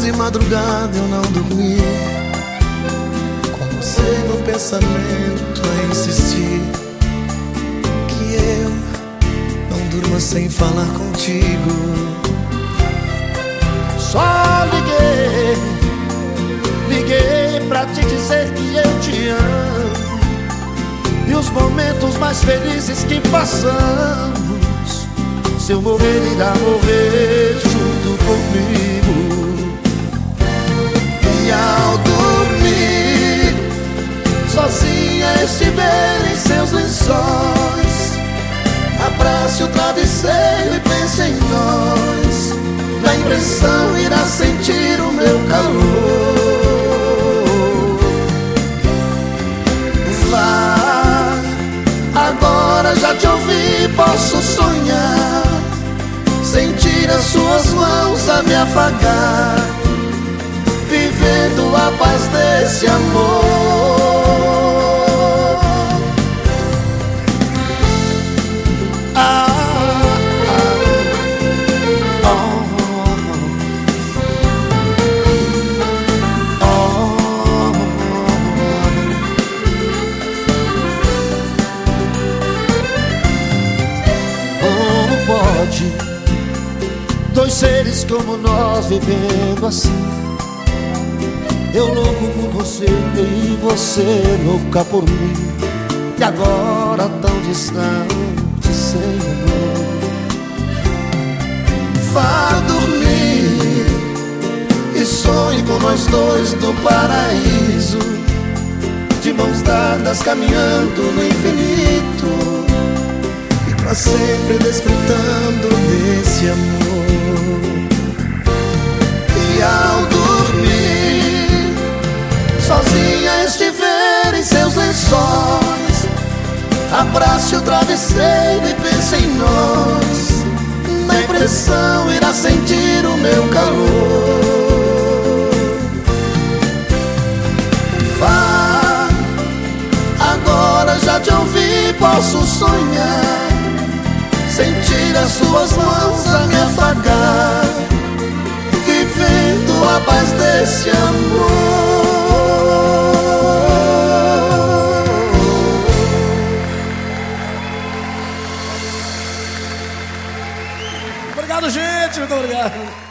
de madrugada eu não dormi. Com você no pensamento a insistir Que eu não durma sem falar contigo. Só liguei, liguei pra te dizer que eu te amo E os momentos mais felizes que passamos. Se eu morrer irá morrer junto comigo estiver em seus lençóis. Abrace o travesseiro e pense em nós. Na impressão irá sentir o meu calor. Vá, agora já te ouvi, posso sonhar. Sentir as suas mãos a me afagar. Vivendo a paz desse amor Dois seres como nós vivendo assim. Eu louco por você e você louca por mim. E agora tão distante sem amor. Vá dormir E sonhe com nós dois no paraíso. De mãos dadas caminhando no infinito. Pra sempre desfrutando desse amor. E ao dormir Sozinha estiver em seus lençóis Abrace o travesseiro e pense em nós. Na impressão irá sentir o meu calor. Vá Agora já te ouvi, posso sonhar Sentir as suas mãos a me afagar Vivendo a paz desse amor Obrigado, gente. Muito obrigado.